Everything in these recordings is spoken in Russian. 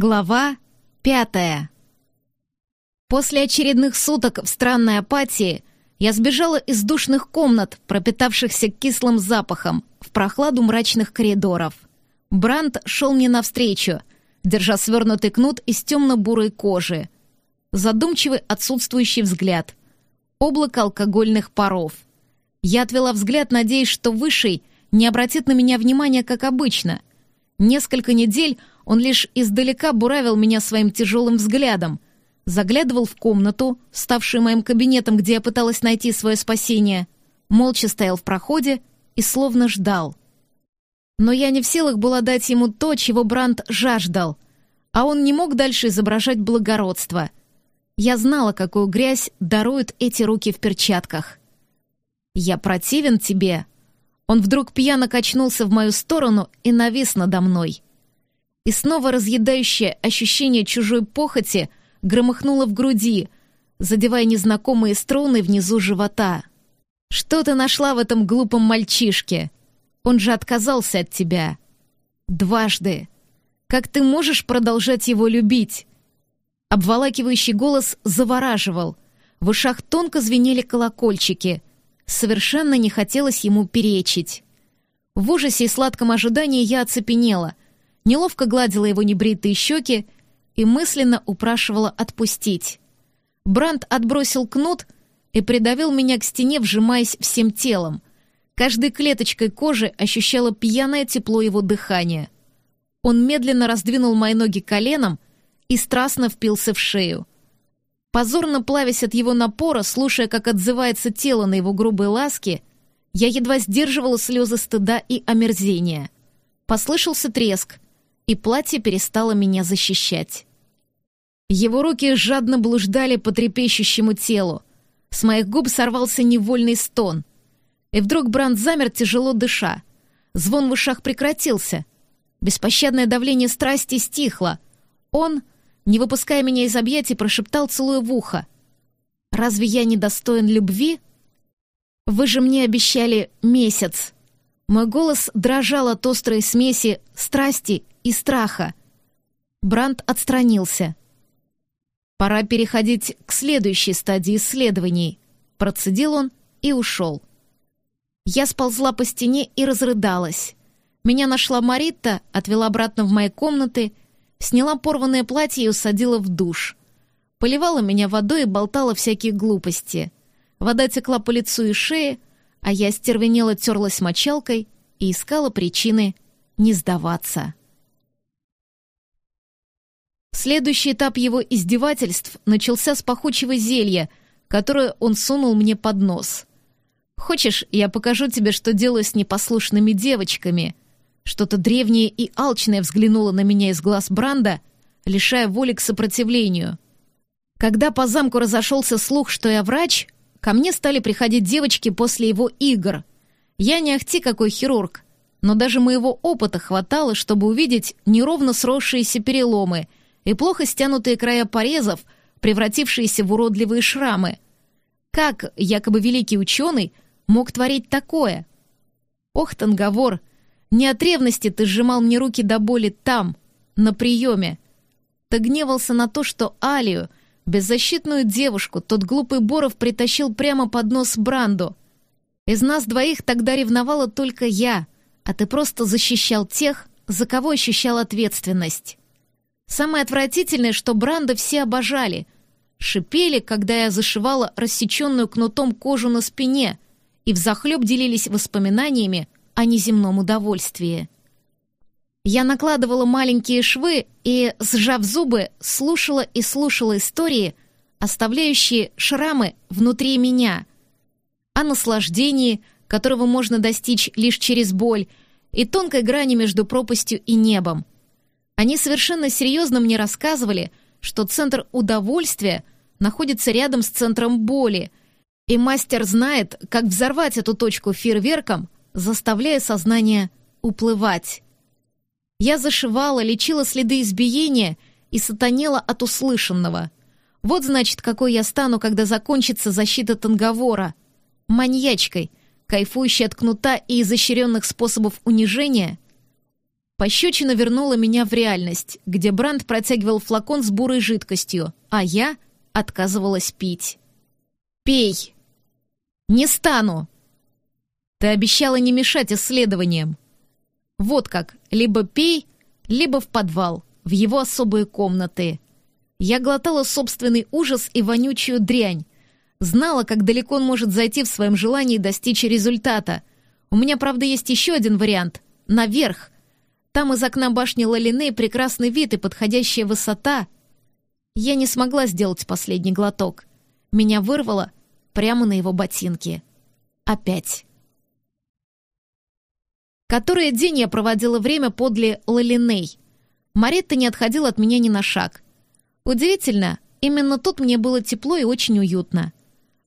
Глава пятая. После очередных суток в странной апатии я сбежала из душных комнат, пропитавшихся кислым запахом, в прохладу мрачных коридоров. Бранд шел мне навстречу, держа свернутый кнут из темно-бурой кожи. Задумчивый отсутствующий взгляд. Облако алкогольных паров. Я отвела взгляд, надеясь, что Высший не обратит на меня внимания, как обычно. Несколько недель он лишь издалека буравил меня своим тяжелым взглядом, заглядывал в комнату, ставшую моим кабинетом, где я пыталась найти свое спасение, молча стоял в проходе и словно ждал. Но я не в силах была дать ему то, чего Бранд жаждал, а он не мог дальше изображать благородство. Я знала, какую грязь даруют эти руки в перчатках. «Я противен тебе?» Он вдруг пьяно качнулся в мою сторону и навис надо мной — и снова разъедающее ощущение чужой похоти громыхнуло в груди, задевая незнакомые струны внизу живота. «Что ты нашла в этом глупом мальчишке? Он же отказался от тебя. Дважды. Как ты можешь продолжать его любить?» Обволакивающий голос завораживал. В ушах тонко звенели колокольчики. Совершенно не хотелось ему перечить. В ужасе и сладком ожидании я оцепенела — неловко гладила его небритые щеки и мысленно упрашивала отпустить. Бранд отбросил кнут и придавил меня к стене, вжимаясь всем телом. Каждой клеточкой кожи ощущала пьяное тепло его дыхания. Он медленно раздвинул мои ноги коленом и страстно впился в шею. Позорно плавясь от его напора, слушая, как отзывается тело на его грубые ласки, я едва сдерживала слезы стыда и омерзения. Послышался треск — и платье перестало меня защищать. Его руки жадно блуждали по трепещущему телу. С моих губ сорвался невольный стон. И вдруг Бранд замер, тяжело дыша. Звон в ушах прекратился. Беспощадное давление страсти стихло. Он, не выпуская меня из объятий, прошептал, целуя в ухо. «Разве я не достоин любви?» «Вы же мне обещали месяц». Мой голос дрожал от острой смеси страсти и страха. Бранд отстранился. «Пора переходить к следующей стадии исследований», — процедил он и ушел. Я сползла по стене и разрыдалась. Меня нашла Марита, отвела обратно в мои комнаты, сняла порванное платье и усадила в душ. Поливала меня водой и болтала всякие глупости. Вода текла по лицу и шее, а я стервенело терлась мочалкой и искала причины не сдаваться. Следующий этап его издевательств начался с пахучего зелья, которое он сунул мне под нос. «Хочешь, я покажу тебе, что делаю с непослушными девочками?» Что-то древнее и алчное взглянуло на меня из глаз Бранда, лишая воли к сопротивлению. Когда по замку разошелся слух, что я врач, ко мне стали приходить девочки после его игр. Я не ахти какой хирург, но даже моего опыта хватало, чтобы увидеть неровно сросшиеся переломы — и плохо стянутые края порезов, превратившиеся в уродливые шрамы. Как якобы великий ученый мог творить такое? Ох, Танговор, не от ревности ты сжимал мне руки до боли там, на приеме. Ты гневался на то, что Алию, беззащитную девушку, тот глупый Боров притащил прямо под нос Бранду. Из нас двоих тогда ревновала только я, а ты просто защищал тех, за кого ощущал ответственность. Самое отвратительное, что Бранда все обожали. Шипели, когда я зашивала рассеченную кнутом кожу на спине, и взахлеб делились воспоминаниями о неземном удовольствии. Я накладывала маленькие швы и, сжав зубы, слушала и слушала истории, оставляющие шрамы внутри меня, о наслаждении, которого можно достичь лишь через боль, и тонкой грани между пропастью и небом — они совершенно серьезно мне рассказывали, что центр удовольствия находится рядом с центром боли, и мастер знает, как взорвать эту точку фейерверком, заставляя сознание уплывать. Я зашивала, лечила следы избиения и сатанела от услышанного. Вот значит, какой я стану, когда закончится защита Танговора. Маньячкой, кайфующей от кнута и изощренных способов унижения — Пощечина вернула меня в реальность, где Бранд протягивал флакон с бурой жидкостью, а я отказывалась пить. «Пей!» «Не стану!» «Ты обещала не мешать исследованиям!» «Вот как, либо пей, либо в подвал, в его особые комнаты!» Я глотала собственный ужас и вонючую дрянь. Знала, как далеко он может зайти в своем желании достичь результата. У меня, правда, есть еще один вариант — наверх. Там из окна башни Лалины прекрасный вид и подходящая высота. Я не смогла сделать последний глоток. Меня вырвало прямо на его ботинки. Опять. Который день я проводила время подле Лалиней. Маретта не отходила от меня ни на шаг — Удивительно, именно тут мне было тепло и очень уютно.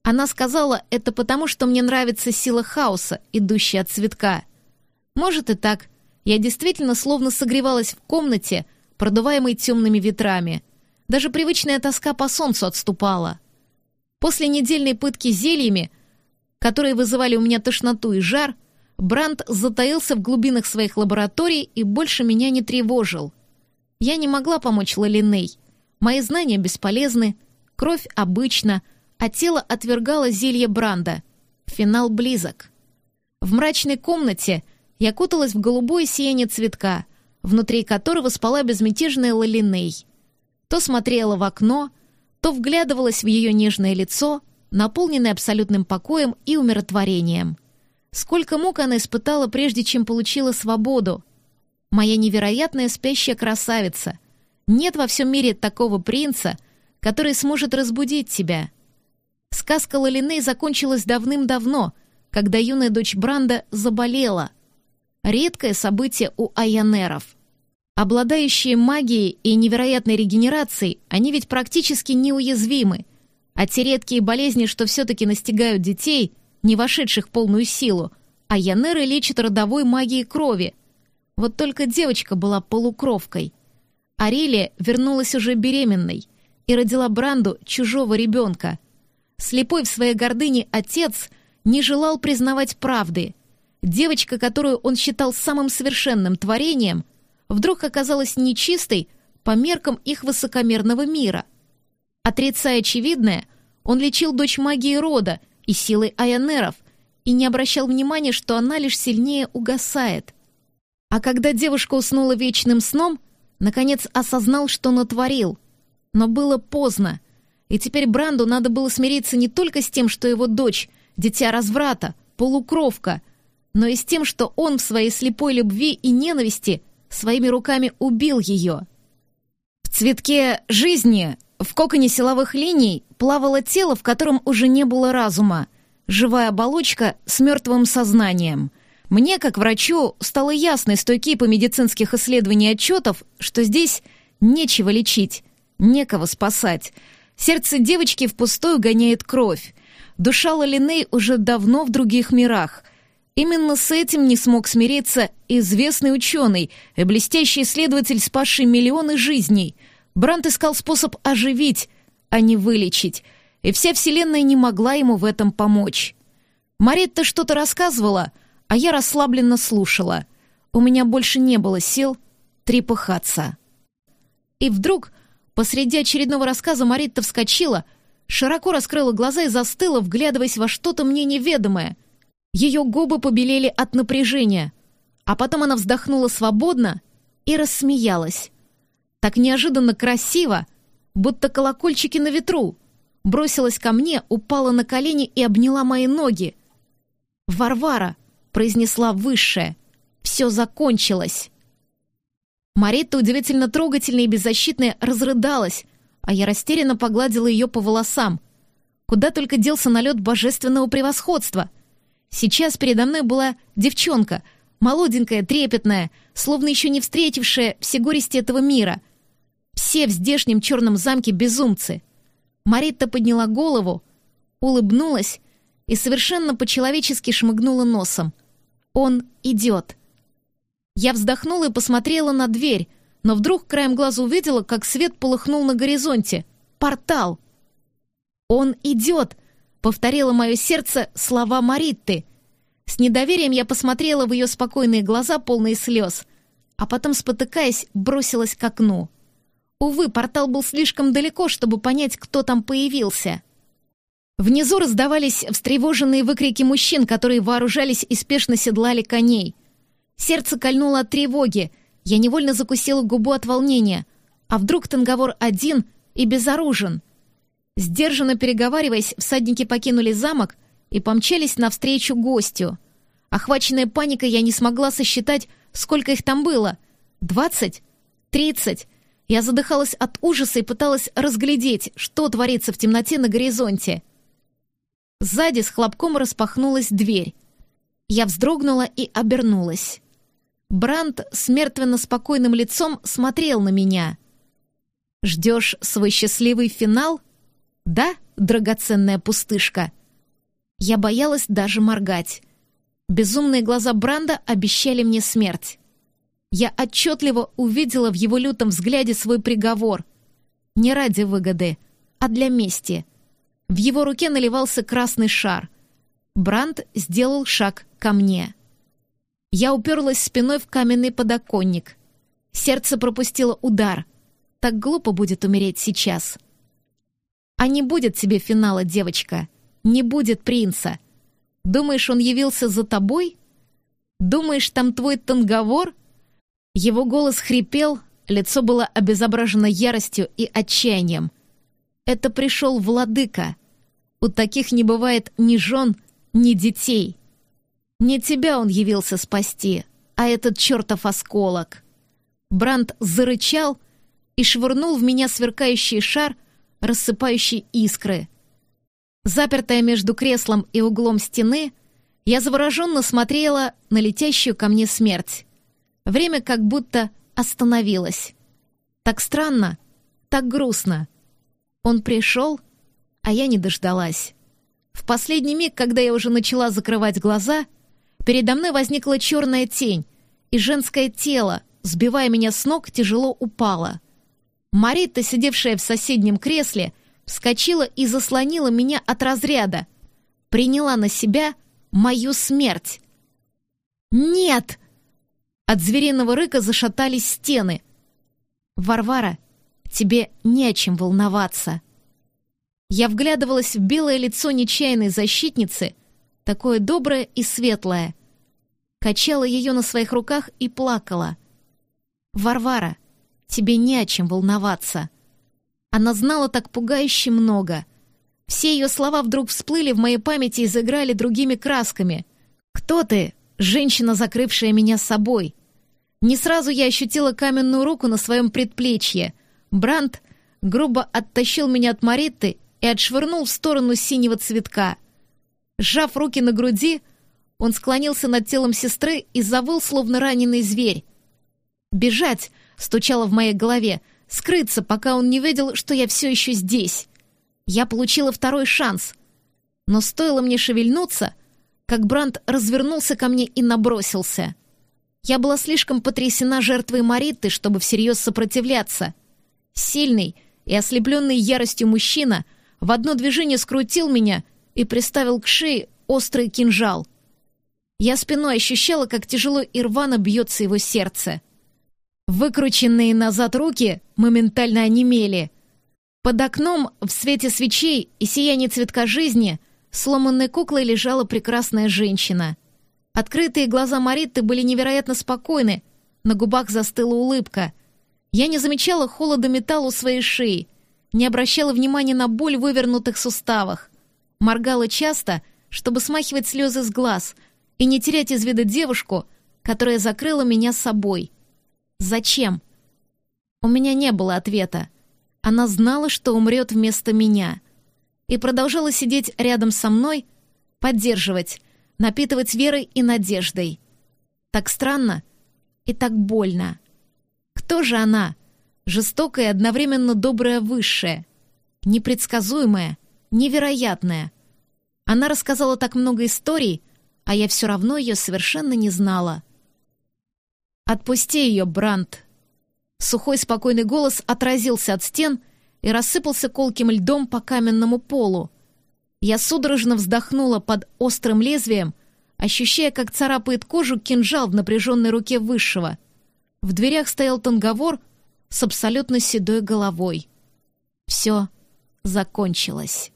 Она сказала, это потому, что мне нравится сила хаоса, идущая от цветка. Может и так. Я действительно словно согревалась в комнате, продуваемой темными ветрами. Даже привычная тоска по солнцу отступала. После недельной пытки зельями, которые вызывали у меня тошноту и жар, Бранд затаился в глубинах своих лабораторий и больше меня не тревожил. Я не могла помочь Лалиней, Мои знания бесполезны, кровь обычна, а тело отвергало зелье Бранда. Финал близок. В мрачной комнате я куталась в голубое сияние цветка, внутри которого спала безмятежная Лалиней. То смотрела в окно, то вглядывалась в ее нежное лицо, наполненное абсолютным покоем и умиротворением. Сколько мук она испытала, прежде чем получила свободу. Моя невероятная спящая красавица — нет во всем мире такого принца, который сможет разбудить тебя. Сказка Лалиней закончилась давным-давно, когда юная дочь Бранда заболела. Редкое событие у айонеров. Обладающие магией и невероятной регенерацией, они ведь практически неуязвимы. А те редкие болезни, что все-таки настигают детей, не вошедших в полную силу, айонеры лечат родовой магией крови. Вот только девочка была полукровкой — Арелия вернулась уже беременной и родила Бранду чужого ребенка. Слепой в своей гордыне отец не желал признавать правды. Девочка, которую он считал самым совершенным творением, вдруг оказалась нечистой по меркам их высокомерного мира. Отрицая очевидное, он лечил дочь магии рода и силой айонеров и не обращал внимания, что она лишь сильнее угасает. А когда девушка уснула вечным сном — наконец осознал, что натворил. Но было поздно, и теперь Бранду надо было смириться не только с тем, что его дочь — дитя разврата, полукровка, но и с тем, что он в своей слепой любви и ненависти своими руками убил ее. В цветке жизни, в коконе силовых линий, плавало тело, в котором уже не было разума, живая оболочка с мертвым сознанием — мне, как врачу, стало ясно из той кипы медицинских исследований и отчетов, что здесь нечего лечить, некого спасать. Сердце девочки впустую гоняет кровь. Душа Лалиней уже давно в других мирах. Именно с этим не смог смириться известный ученый и блестящий исследователь, спасший миллионы жизней. Брант искал способ оживить, а не вылечить, и вся Вселенная не могла ему в этом помочь. Маритта что-то рассказывала, а я расслабленно слушала. У меня больше не было сил трепыхаться. И вдруг, посреди очередного рассказа Маритта вскочила, широко раскрыла глаза и застыла, вглядываясь во что-то мне неведомое. Ее губы побелели от напряжения, а потом она вздохнула свободно и рассмеялась. Так неожиданно красиво, будто колокольчики на ветру. Бросилась ко мне, упала на колени и обняла мои ноги. «Варвара!» произнесла высшая. «Все закончилось!» Марита удивительно трогательная и беззащитная разрыдалась, а я растерянно погладила ее по волосам. Куда только делся налет божественного превосходства. Сейчас передо мной была девчонка, молоденькая, трепетная, словно еще не встретившая все горести этого мира. Все в здешнем черном замке безумцы. Маритта подняла голову, улыбнулась и совершенно по-человечески шмыгнула носом. Он идет. Я вздохнула и посмотрела на дверь, но вдруг краем глаза увидела, как свет полыхнул на горизонте. Портал. «Он идет!» — повторило мое сердце слова Маритты. С недоверием я посмотрела в ее спокойные глаза, полные слез. а потом, спотыкаясь, бросилась к окну. Увы, портал был слишком далеко, чтобы понять, кто там появился. Внизу раздавались встревоженные выкрики мужчин, которые вооружались и спешно седлали коней. Сердце кольнуло от тревоги. Я невольно закусила губу от волнения. А вдруг Танговор один и безоружен? Сдержанно переговариваясь, всадники покинули замок и помчались навстречу гостю. Охваченная паникой, я не смогла сосчитать, сколько их там было. Двадцать? Тридцать? Я задыхалась от ужаса и пыталась разглядеть, что творится в темноте на горизонте. Сзади с хлопком распахнулась дверь. Я вздрогнула и обернулась. Бранд с мертвенно спокойным лицом смотрел на меня. «Ждешь свой счастливый финал? Да, драгоценная пустышка?» Я боялась даже моргать. Безумные глаза Бранда обещали мне смерть. Я отчетливо увидела в его лютом взгляде свой приговор. Не ради выгоды, а для мести. В его руке наливался красный шар. Бранд сделал шаг ко мне. Я уперлась спиной в каменный подоконник. Сердце пропустило удар. Так глупо будет умереть сейчас. А не будет тебе финала, девочка. Не будет принца. Думаешь, он явился за тобой? Думаешь, там твой танговор? Его голос хрипел, лицо было обезображено яростью и отчаянием. Это пришел владыка. У таких не бывает ни жен, ни детей. Не тебя он явился спасти, а этот чертов осколок. Бранд зарычал и швырнул в меня сверкающий шар, рассыпающий искры. Запертая между креслом и углом стены, я завороженно смотрела на летящую ко мне смерть. Время как будто остановилось. Так странно, так грустно. Он пришел, а я не дождалась. В последний миг, когда я уже начала закрывать глаза, передо мной возникла черная тень, и женское тело, сбивая меня с ног, тяжело упало. Марита, сидевшая в соседнем кресле, вскочила и заслонила меня от разряда. Приняла на себя мою смерть. «Нет!» От звериного рыка зашатались стены. «Варвара, тебе не о чем волноваться». Я вглядывалась в белое лицо нечаянной защитницы, такое доброе и светлое. Качала ее на своих руках и плакала. «Варвара, тебе не о чем волноваться». Она знала так пугающе много. Все ее слова вдруг всплыли в моей памяти и заиграли другими красками. «Кто ты, женщина, закрывшая меня собой?» Не сразу я ощутила каменную руку на своем предплечье. Бранд грубо оттащил меня от Маритты и отшвырнул в сторону синего цветка. Сжав руки на груди, он склонился над телом сестры и завыл, словно раненый зверь. «Бежать!» — стучало в моей голове. «Скрыться, пока он не видел, что я все еще здесь!» Я получила второй шанс. Но стоило мне шевельнуться, как Бранд развернулся ко мне и набросился — я была слишком потрясена жертвой Маритты, чтобы всерьез сопротивляться. Сильный и ослепленный яростью мужчина в одно движение скрутил меня и приставил к шее острый кинжал. Я спиной ощущала, как тяжело и рвано бьется его сердце. Выкрученные назад руки моментально онемели. Под окном, в свете свечей и сиянии цветка жизни, сломанной куклой лежала прекрасная женщина. Открытые глаза Маритты были невероятно спокойны, на губах застыла улыбка. Я не замечала холода металла у своей шеи, не обращала внимания на боль в вывернутых суставах. Моргала часто, чтобы смахивать слезы с глаз и не терять из вида девушку, которая закрыла меня собой. Зачем? У меня не было ответа. Она знала, что умрет вместо меня. И продолжала сидеть рядом со мной, поддерживать, напитывать верой и надеждой. Так странно и так больно. Кто же она? Жестокая и одновременно добрая высшая, непредсказуемая, невероятная. Она рассказала так много историй, а я все равно ее совершенно не знала. «Отпусти ее, Брандт!» Сухой спокойный голос отразился от стен и рассыпался колким льдом по каменному полу. Я судорожно вздохнула под острым лезвием, ощущая, как царапает кожу кинжал в напряженной руке высшего. В дверях стоял танговор с абсолютно седой головой. Все закончилось.